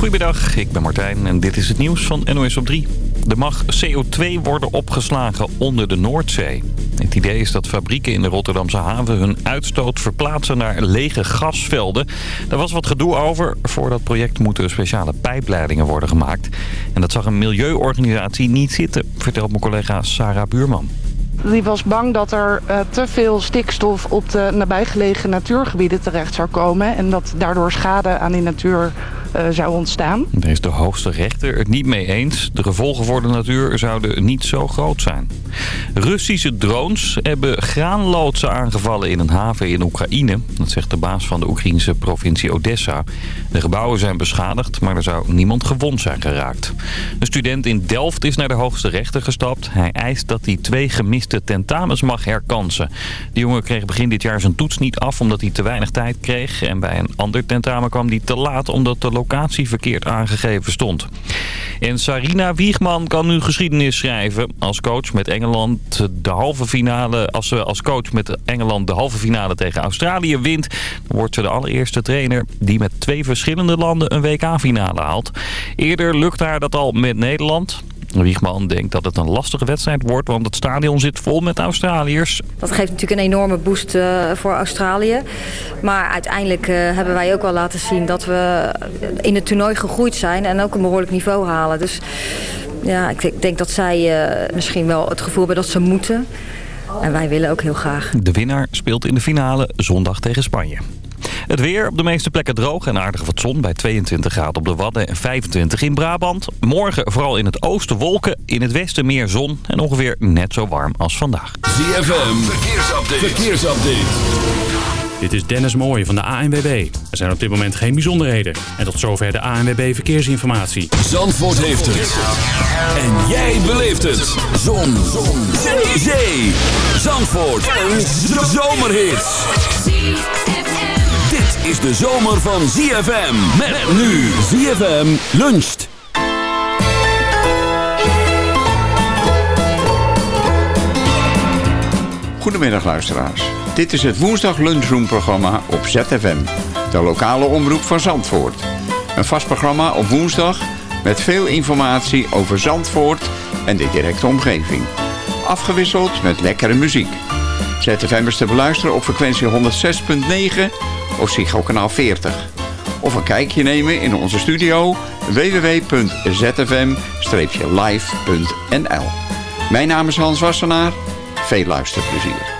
Goedemiddag, ik ben Martijn en dit is het nieuws van NOS op 3. Er mag CO2 worden opgeslagen onder de Noordzee. Het idee is dat fabrieken in de Rotterdamse haven hun uitstoot verplaatsen naar lege gasvelden. Daar was wat gedoe over. Voor dat project moeten speciale pijpleidingen worden gemaakt. En dat zag een milieuorganisatie niet zitten, vertelt mijn collega Sarah Buurman. Die was bang dat er uh, te veel stikstof op de nabijgelegen natuurgebieden terecht zou komen. En dat daardoor schade aan die natuur uh, zou ontstaan. Daar is de hoogste rechter het niet mee eens. De gevolgen voor de natuur zouden niet zo groot zijn. Russische drones hebben graanloodsen aangevallen in een haven in Oekraïne. Dat zegt de baas van de Oekraïnse provincie Odessa. De gebouwen zijn beschadigd, maar er zou niemand gewond zijn geraakt. Een student in Delft is naar de hoogste rechter gestapt. Hij eist dat hij twee gemiste tentamens mag herkansen. De jongen kreeg begin dit jaar zijn toets niet af omdat hij te weinig tijd kreeg. En bij een ander tentamen kwam hij te laat omdat de locatie verkeerd aangegeven stond. En Sarina Wiegman kan nu geschiedenis schrijven. Als coach met Engeland de halve finale, als ze als coach met Engeland de halve finale tegen Australië wint, dan wordt ze de allereerste trainer die met twee verschillende landen een WK-finale haalt. Eerder lukte haar dat al met Nederland. Wiegman denkt dat het een lastige wedstrijd wordt, want het stadion zit vol met Australiërs. Dat geeft natuurlijk een enorme boost uh, voor Australië. Maar uiteindelijk uh, hebben wij ook wel laten zien dat we in het toernooi gegroeid zijn en ook een behoorlijk niveau halen. Dus ja, ik denk dat zij uh, misschien wel het gevoel hebben dat ze moeten. En wij willen ook heel graag. De winnaar speelt in de finale zondag tegen Spanje. Het weer op de meeste plekken droog en aardig wat zon bij 22 graden op de Wadden en 25 in Brabant. Morgen vooral in het oosten wolken, in het westen meer zon en ongeveer net zo warm als vandaag. ZFM, verkeersupdate. verkeersupdate. Dit is Dennis Mooij van de ANWB. Er zijn op dit moment geen bijzonderheden. En tot zover de ANWB Verkeersinformatie. Zandvoort heeft het. En jij beleeft het. Zon. Zon. Zee. Zandvoort. Een zomerhit is de zomer van ZFM. Met nu ZFM luncht. Goedemiddag luisteraars. Dit is het woensdag lunchroom programma op ZFM. De lokale omroep van Zandvoort. Een vast programma op woensdag met veel informatie over Zandvoort en de directe omgeving. Afgewisseld met lekkere muziek. ZFM is te beluisteren op frequentie 106.9 of Ziggo kanaal 40. Of een kijkje nemen in onze studio www.zfm-live.nl Mijn naam is Hans Wassenaar. Veel luisterplezier.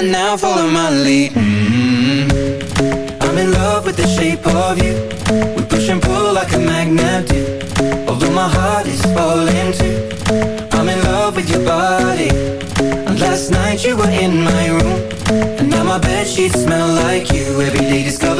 come on now, follow my lead mm -hmm. I'm in love with the shape of you. We push and pull like a magnet do. Although my heart is falling too. I'm in love with your body. And last night you were in my room. And now my bed sheets smell like you. Every day discovering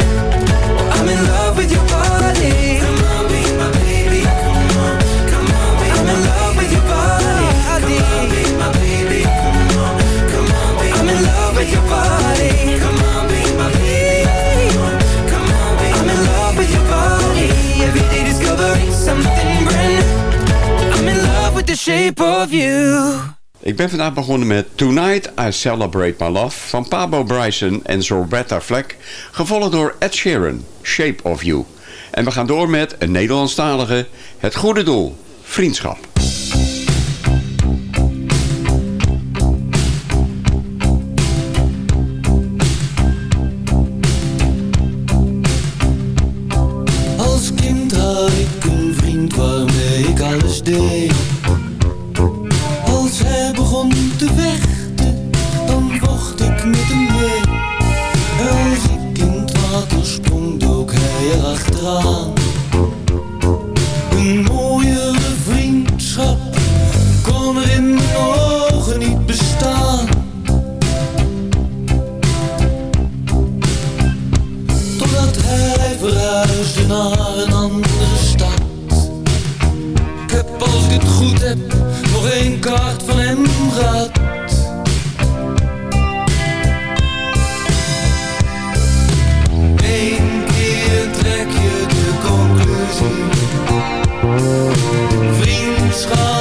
shape of you Ik ben vandaag begonnen met Tonight I Celebrate My Love van Pablo Bryson en Zorbetta Fleck, gevolgd door Ed Sheeran, Shape of You. En we gaan door met een Nederlandstalige, Het Goede Doel, Vriendschap. verhuisde naar een andere stad. Ik heb als ik het goed heb nog één kaart van hem gehad. Eén keer trek je de conclusie. Vriendschap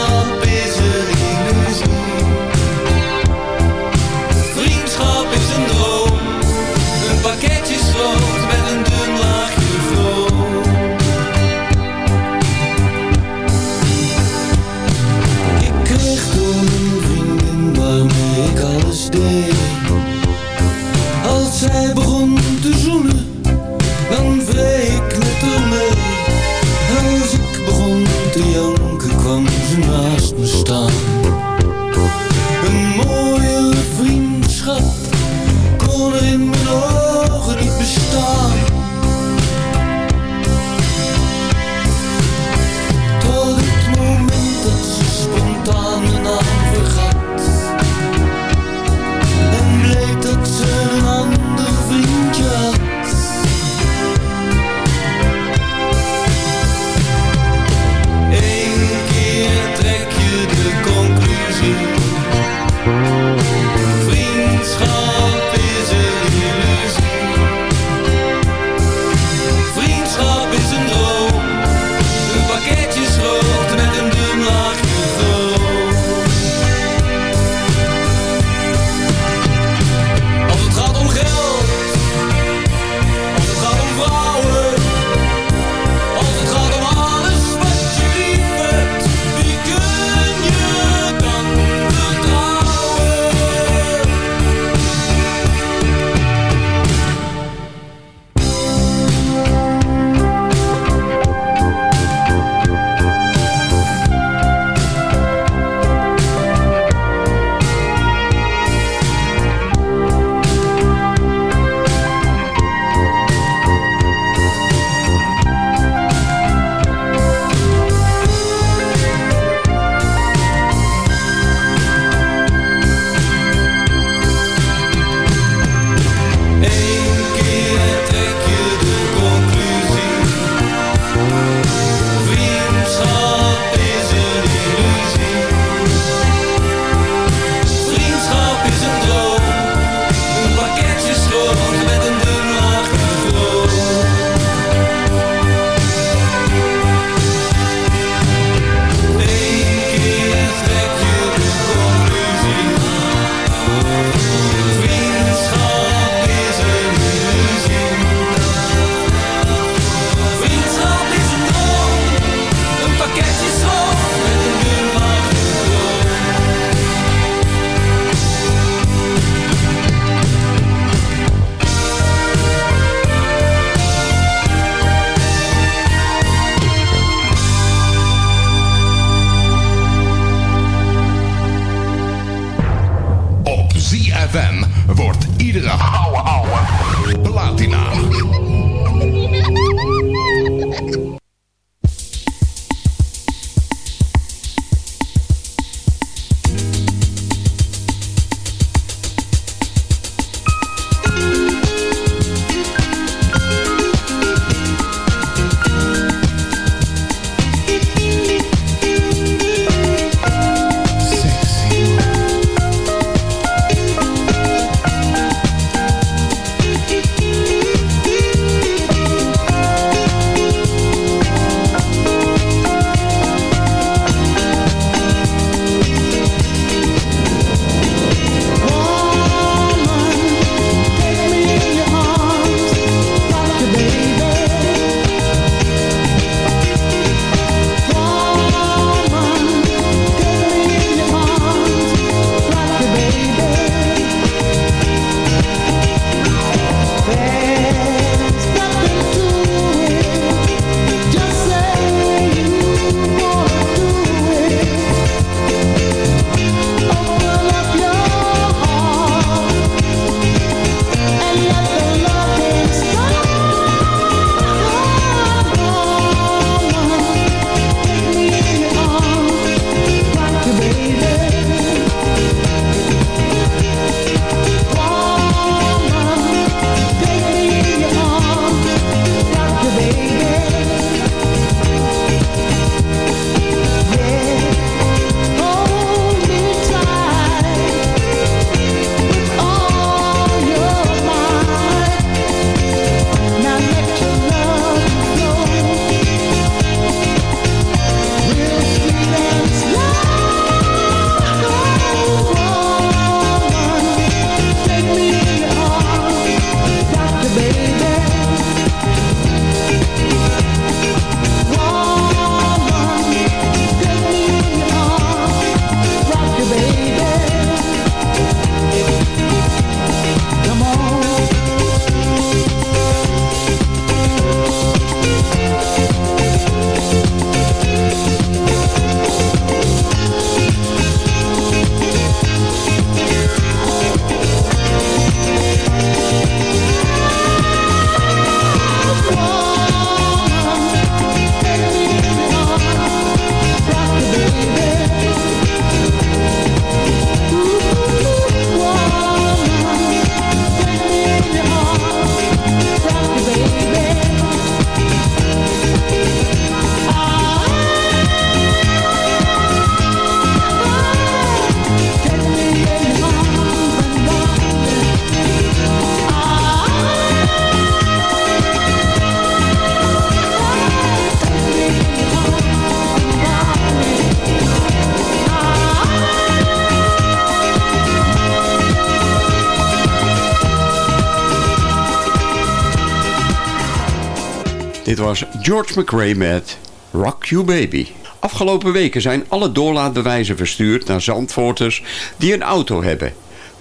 was George McRae met Rock You Baby. Afgelopen weken zijn alle doorlaatbewijzen verstuurd naar Zandvoorters die een auto hebben.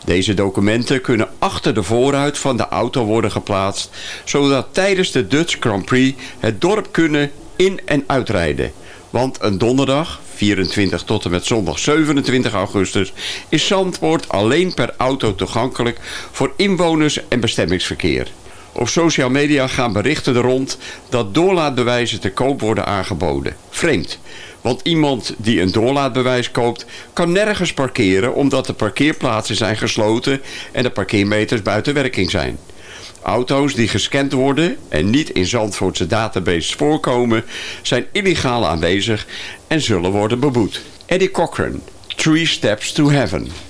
Deze documenten kunnen achter de voorruit van de auto worden geplaatst, zodat tijdens de Dutch Grand Prix het dorp kunnen in- en uitrijden. Want een donderdag, 24 tot en met zondag 27 augustus, is Zandvoort alleen per auto toegankelijk voor inwoners en bestemmingsverkeer. Op social media gaan berichten er rond dat doorlaatbewijzen te koop worden aangeboden. Vreemd, want iemand die een doorlaatbewijs koopt kan nergens parkeren omdat de parkeerplaatsen zijn gesloten en de parkeermeters buiten werking zijn. Auto's die gescand worden en niet in Zandvoortse databases voorkomen zijn illegaal aanwezig en zullen worden beboet. Eddie Cochran, Three Steps to Heaven.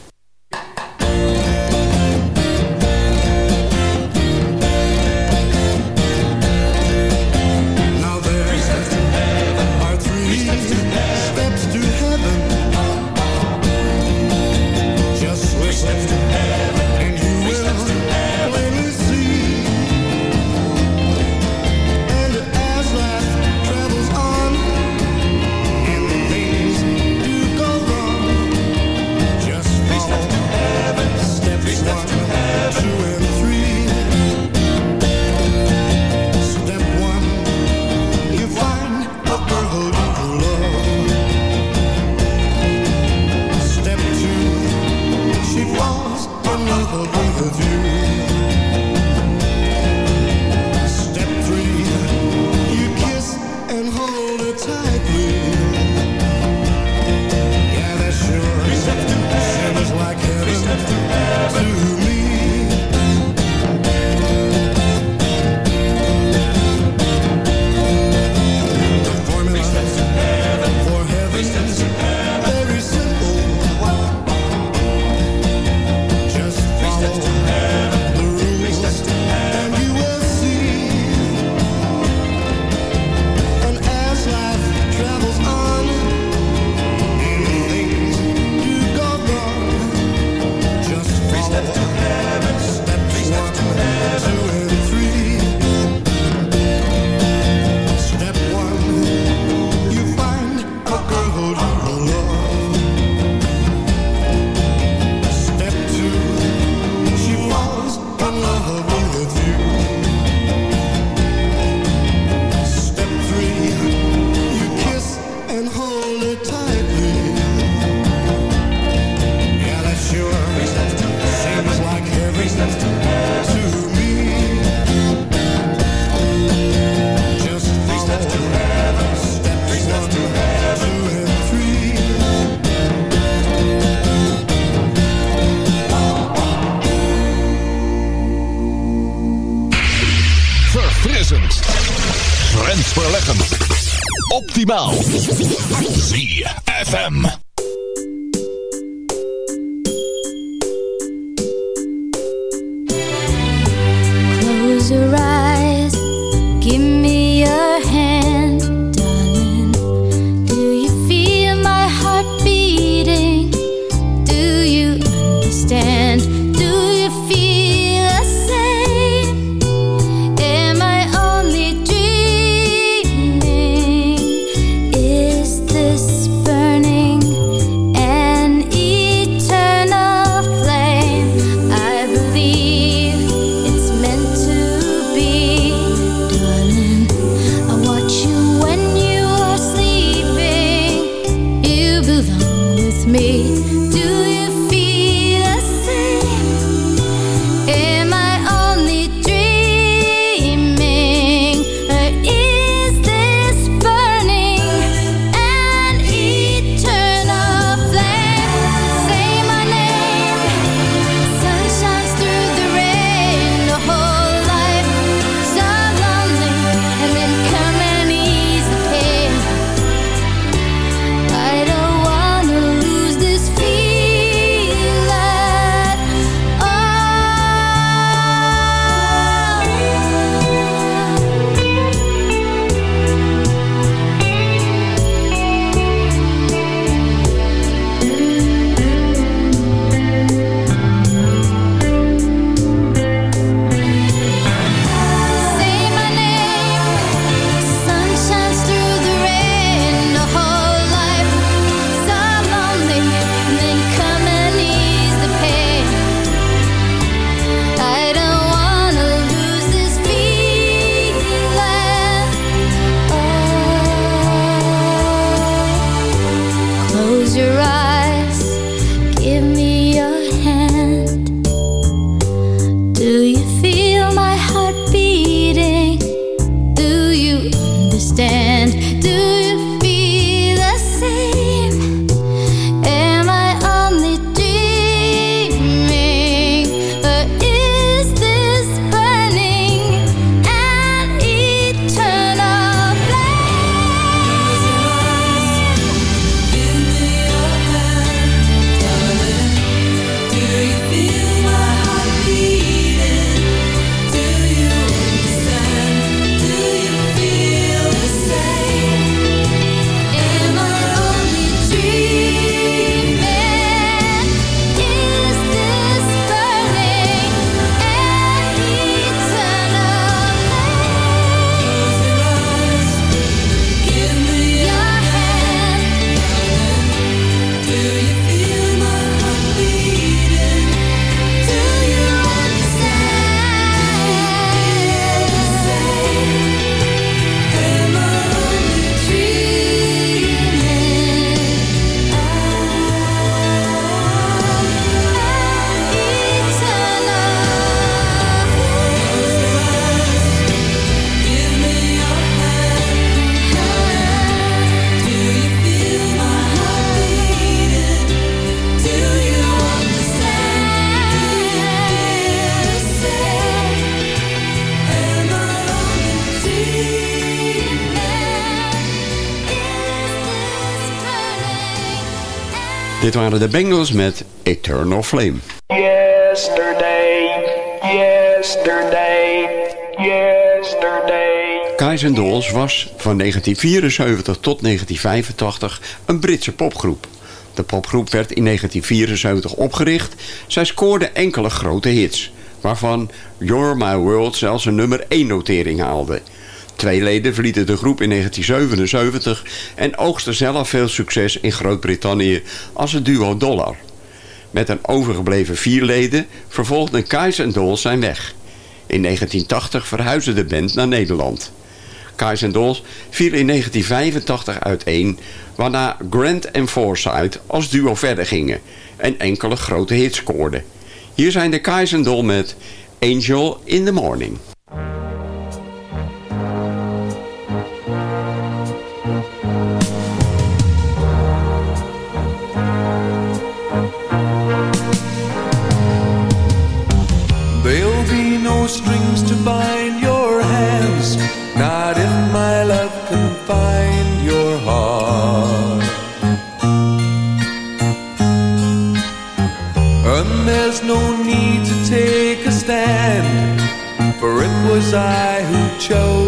Optimaal. ZFM. Dit waren de Bengals met Eternal Flame. Yesterday, yesterday, yesterday. Guys and Dolls was van 1974 tot 1985 een Britse popgroep. De popgroep werd in 1974 opgericht. Zij scoorde enkele grote hits, waarvan You're My World zelfs een nummer 1 notering haalde. Twee leden verlieten de groep in 1977 en oogsten zelf veel succes in Groot-Brittannië als het duo Dollar. Met een overgebleven vier leden vervolgden Kais en Dolls zijn weg. In 1980 verhuisde de band naar Nederland. Kais en Dolls viel in 1985 uiteen, waarna Grant en Forsyth als duo verder gingen en enkele grote hits scoorden. Hier zijn de Kais en Dolls met Angel in the Morning. My love can find your heart. And there's no need to take a stand, for it was I who chose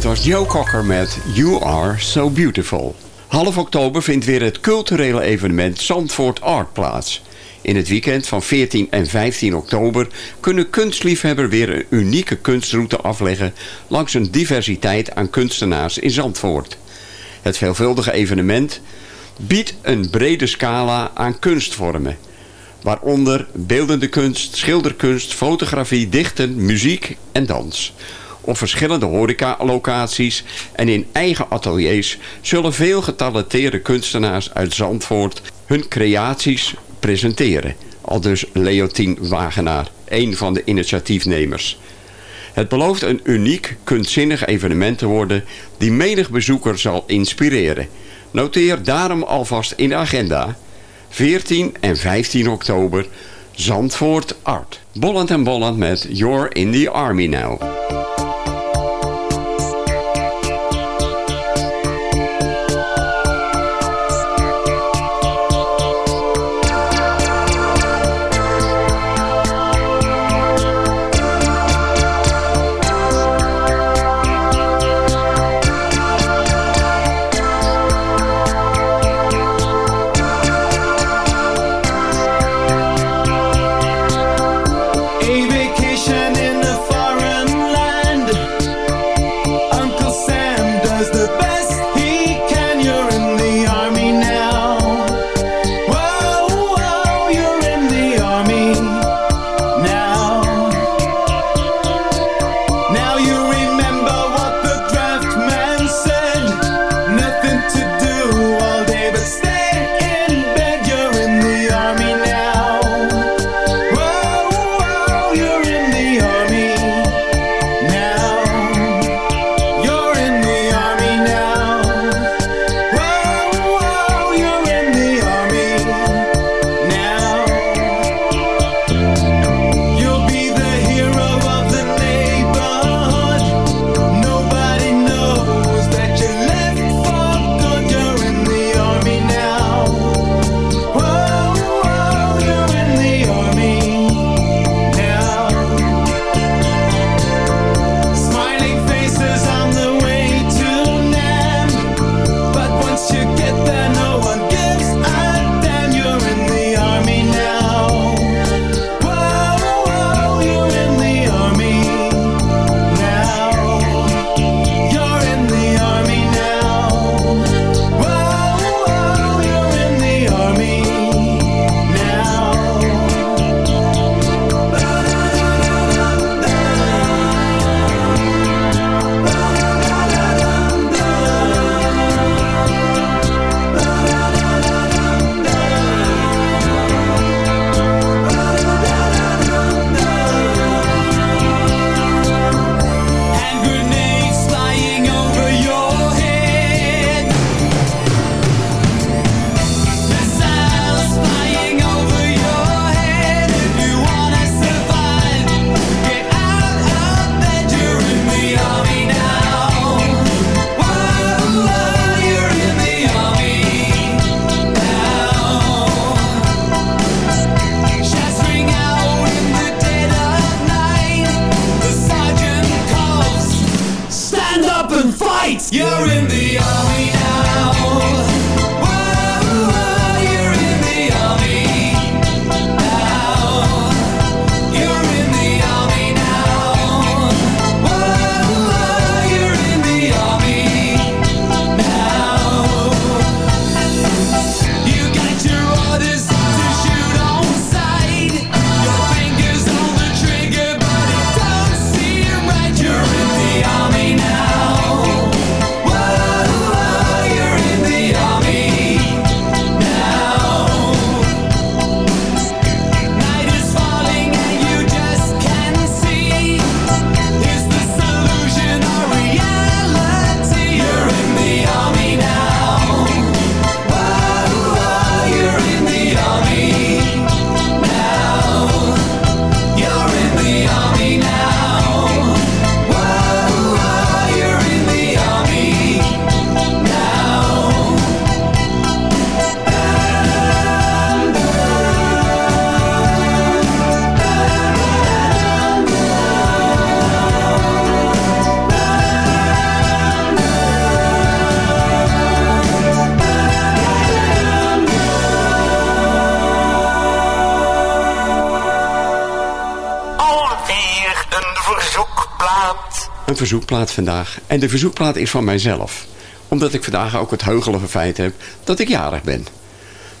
Dit was Joe Cocker met You Are So Beautiful. Half oktober vindt weer het culturele evenement Zandvoort Art plaats. In het weekend van 14 en 15 oktober kunnen kunstliefhebber weer een unieke kunstroute afleggen langs een diversiteit aan kunstenaars in Zandvoort. Het veelvuldige evenement biedt een brede scala aan kunstvormen. Waaronder beeldende kunst, schilderkunst, fotografie, dichten, muziek en dans. Op verschillende horecalocaties en in eigen ateliers zullen veel getalenteerde kunstenaars uit Zandvoort hun creaties presenteren. Al dus Leotien Wagenaar, een van de initiatiefnemers. Het belooft een uniek, kunstzinnig evenement te worden die menig bezoeker zal inspireren. Noteer daarom alvast in de agenda 14 en 15 oktober Zandvoort Art. Bolland en Bolland met You're in the Army Now. Verzoekplaat. Vandaag. En de verzoekplaat is van mijzelf. Omdat ik vandaag ook het heugelige feit heb dat ik jarig ben.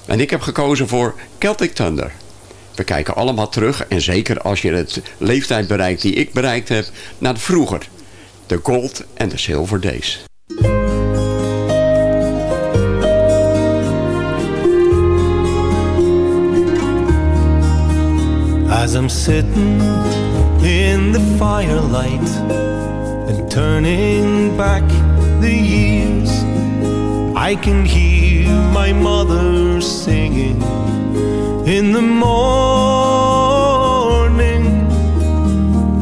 En ik heb gekozen voor Celtic Thunder. We kijken allemaal terug, en zeker als je het leeftijd bereikt die ik bereikt heb, naar vroeger. De Gold en de Silver Days. As I'm sitting in the firelight turning back the years, I can hear my mother singing in the morning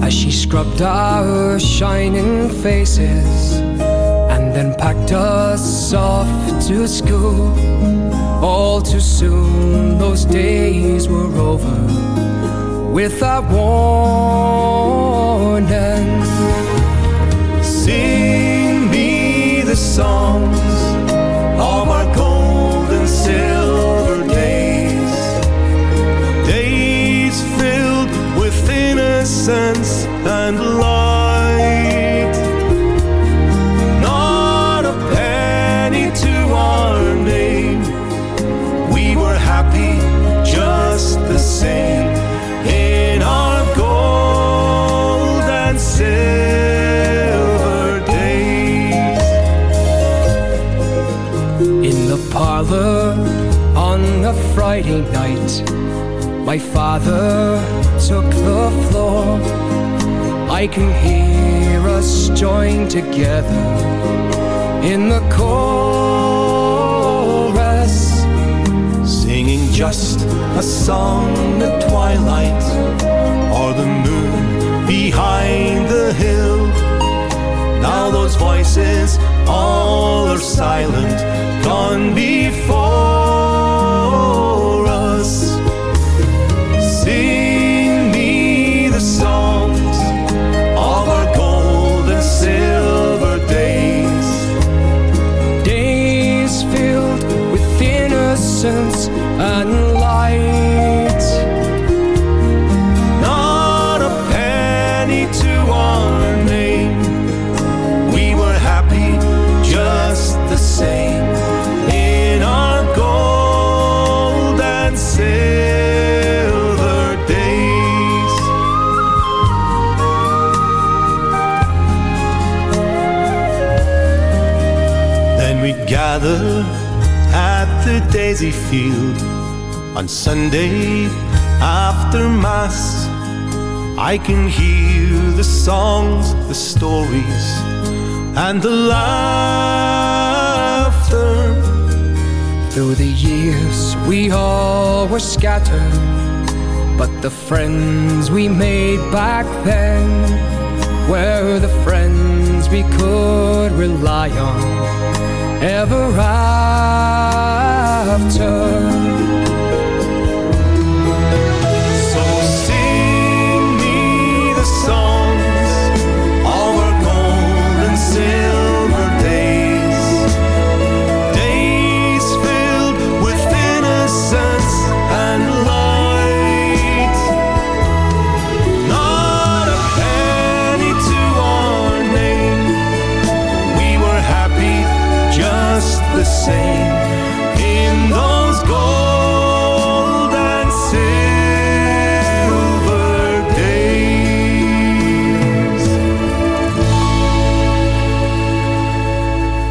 as she scrubbed our shining faces and then packed us off to school. All too soon, those days were over without warning. Songs of our gold and silver days. Days filled with innocence and light. Night, my father took the floor. I can hear us join together in the chorus. Singing just a song at twilight, or the moon behind the hill. Now those voices all are silent, gone before I can hear the songs, the stories, and the laughter. Through the years, we all were scattered, but the friends we made back then were the friends we could rely on ever after.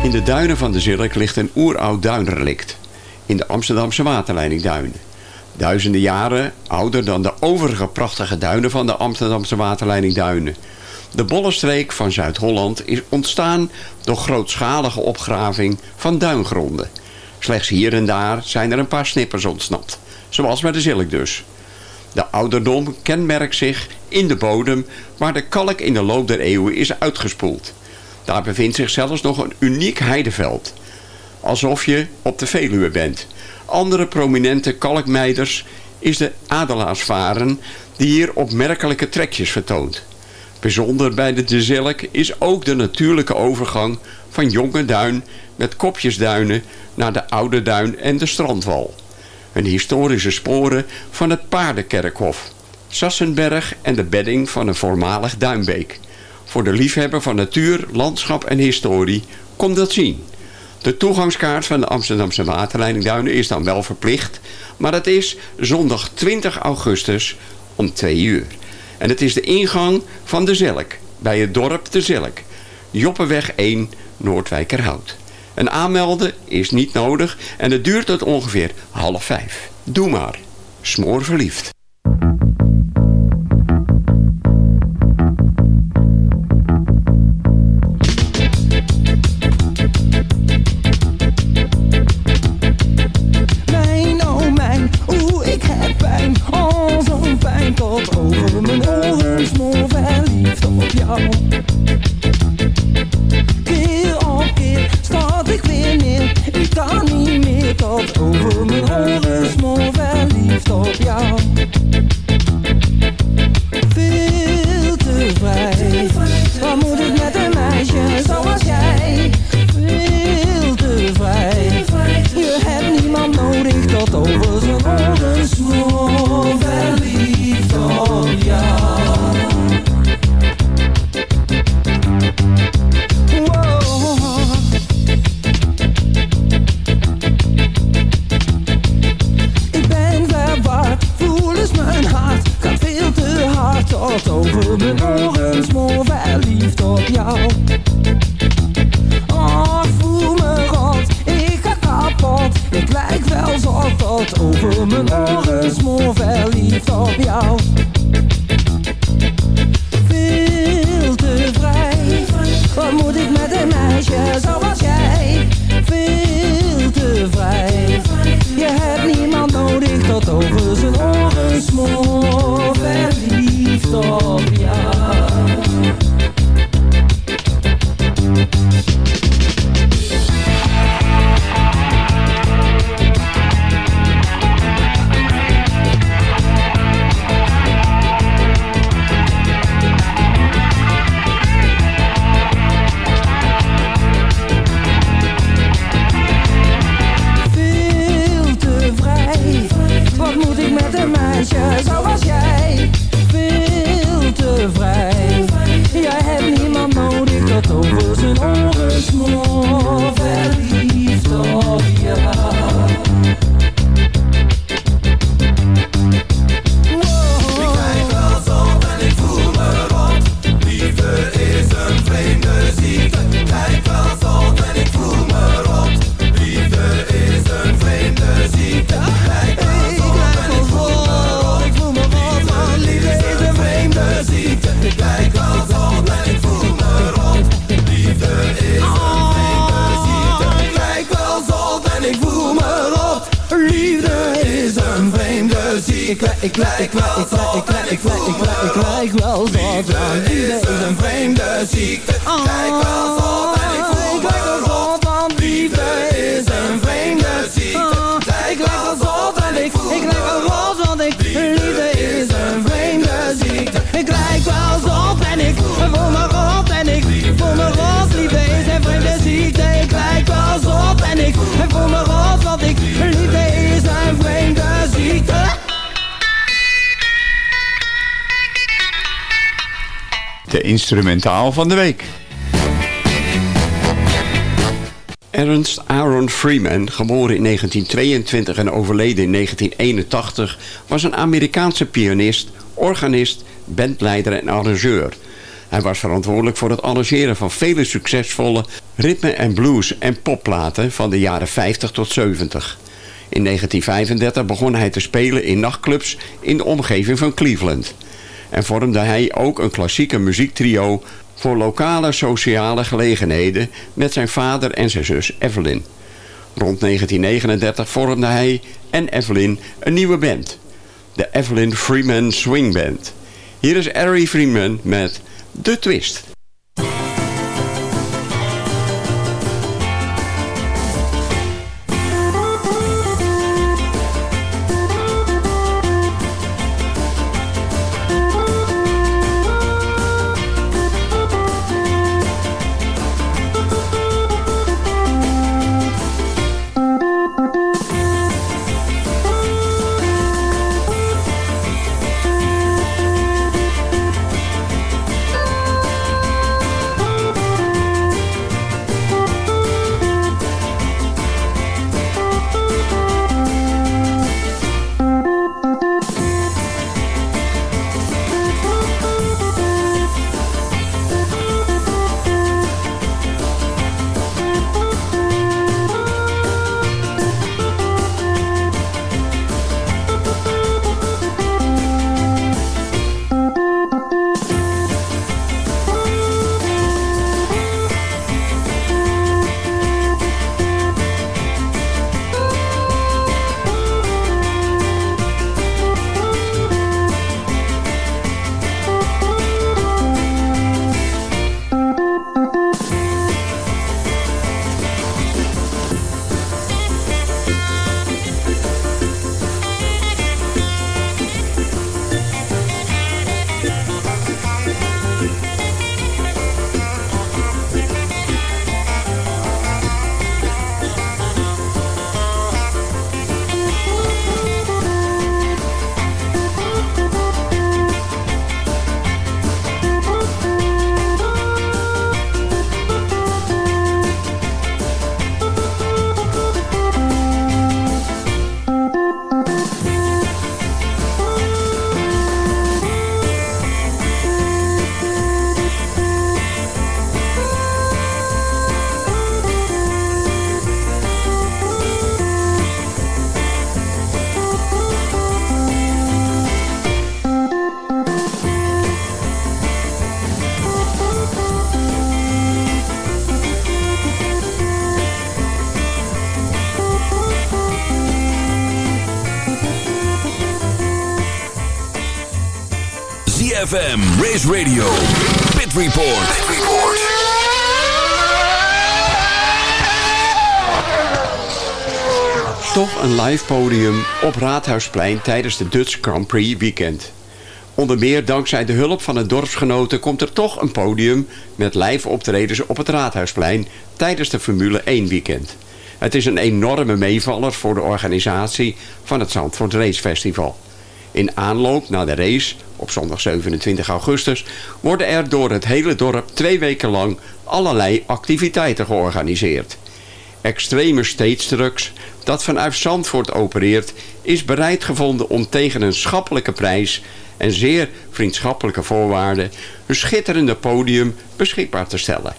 In de duinen van de Zilk ligt een oeroud duinrelict. In de Amsterdamse waterleidingduinen. Duizenden jaren ouder dan de overige prachtige duinen van de Amsterdamse waterleidingduinen. De Bollenstreek van Zuid-Holland is ontstaan door grootschalige opgraving van duingronden. Slechts hier en daar zijn er een paar snippers ontsnapt. Zoals bij de Zilk dus. De ouderdom kenmerkt zich in de bodem waar de kalk in de loop der eeuwen is uitgespoeld. Daar bevindt zich zelfs nog een uniek heideveld. Alsof je op de Veluwe bent. Andere prominente kalkmeiders is de adelaarsvaren die hier opmerkelijke trekjes vertoont. Bijzonder bij de De Zilk is ook de natuurlijke overgang van jonge duin met kopjesduinen naar de oude duin en de strandwal. Een historische sporen van het paardenkerkhof. Sassenberg en de bedding van een voormalig duinbeek. Voor de liefhebber van natuur, landschap en historie, kom dat zien. De toegangskaart van de Amsterdamse waterleiding Duinen is dan wel verplicht, maar het is zondag 20 augustus om 2 uur. En het is de ingang van de Zelk, bij het dorp de Zelk. Joppenweg 1, Noordwijkerhout. Een aanmelden is niet nodig en het duurt tot ongeveer half vijf. Doe maar. Smoor verliefd. Smoor verliefd op jou. Keer op keer stort ik weer neer. Ik kan niet meer tot over mijn oren Smoor verliefd op jou instrumentaal van de week. Ernst Aaron Freeman, geboren in 1922 en overleden in 1981, was een Amerikaanse pianist, organist, bandleider en arrangeur. Hij was verantwoordelijk voor het arrangeren van vele succesvolle ritme- en blues- en popplaten van de jaren 50 tot 70. In 1935 begon hij te spelen in nachtclubs in de omgeving van Cleveland. En vormde hij ook een klassieke muziektrio voor lokale sociale gelegenheden met zijn vader en zijn zus Evelyn. Rond 1939 vormde hij en Evelyn een nieuwe band. De Evelyn Freeman Swing Band. Hier is Harry Freeman met The Twist. Radio, Pit Report. Report. Toch een live podium op Raadhuisplein tijdens de Dutch Grand Prix weekend. Onder meer dankzij de hulp van de dorpsgenoten komt er toch een podium met live optredens op het Raadhuisplein tijdens de Formule 1 weekend. Het is een enorme meevaller voor de organisatie van het Zandvoort Race Festival. In aanloop naar de race, op zondag 27 augustus, worden er door het hele dorp twee weken lang allerlei activiteiten georganiseerd. Extreme Stage Trucks, dat vanuit Zandvoort opereert, is bereid gevonden om tegen een schappelijke prijs en zeer vriendschappelijke voorwaarden een schitterende podium beschikbaar te stellen.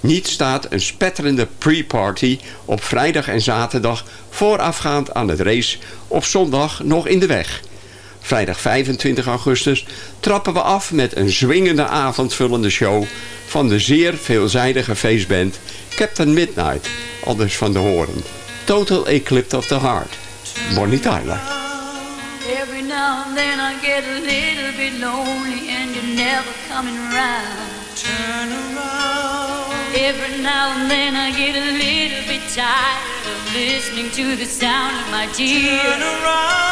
Niet staat een spetterende pre-party op vrijdag en zaterdag voorafgaand aan het race op zondag nog in de weg. Vrijdag 25 augustus trappen we af met een zwingende avondvullende show van de zeer veelzijdige feestband Captain Midnight, aldus van de horen. Total Eclipse of the Heart, Bonnie Tyler. Every now and then I get a little bit lonely and you're never coming around. Turn around. Every now and then I get a little bit tired of listening to the sound of my tears. Turn around.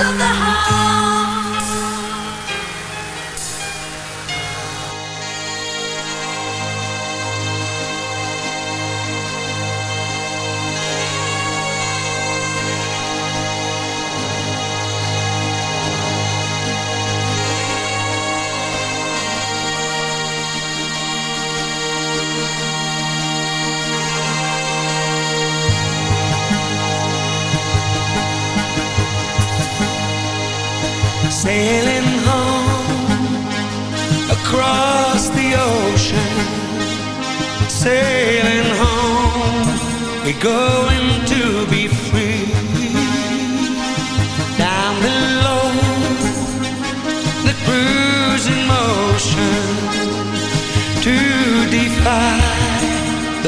of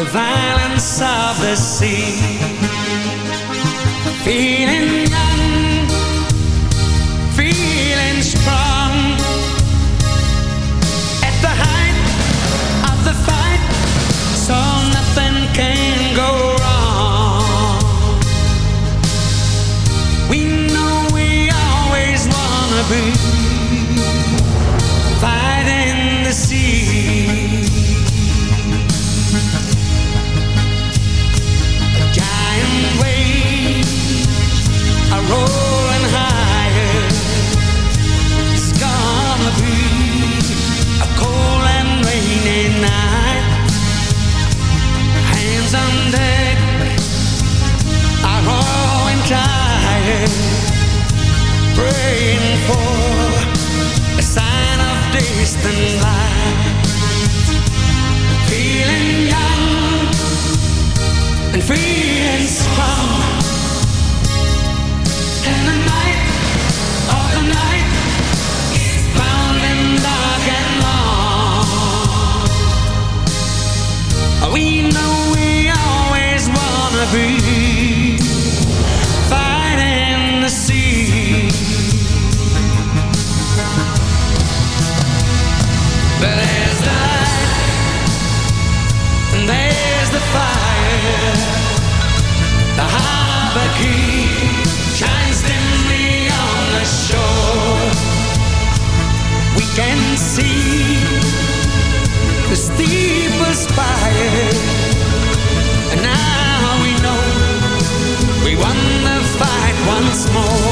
the violence of the sea. Feeling young, feeling strong. At the height of the fight, so nothing can go wrong. We know we always wanna be praying for a sign of distant light. There's and there's the fire. The harbor key shines dimly on the shore. We can see the. And now we know we won the fight once more.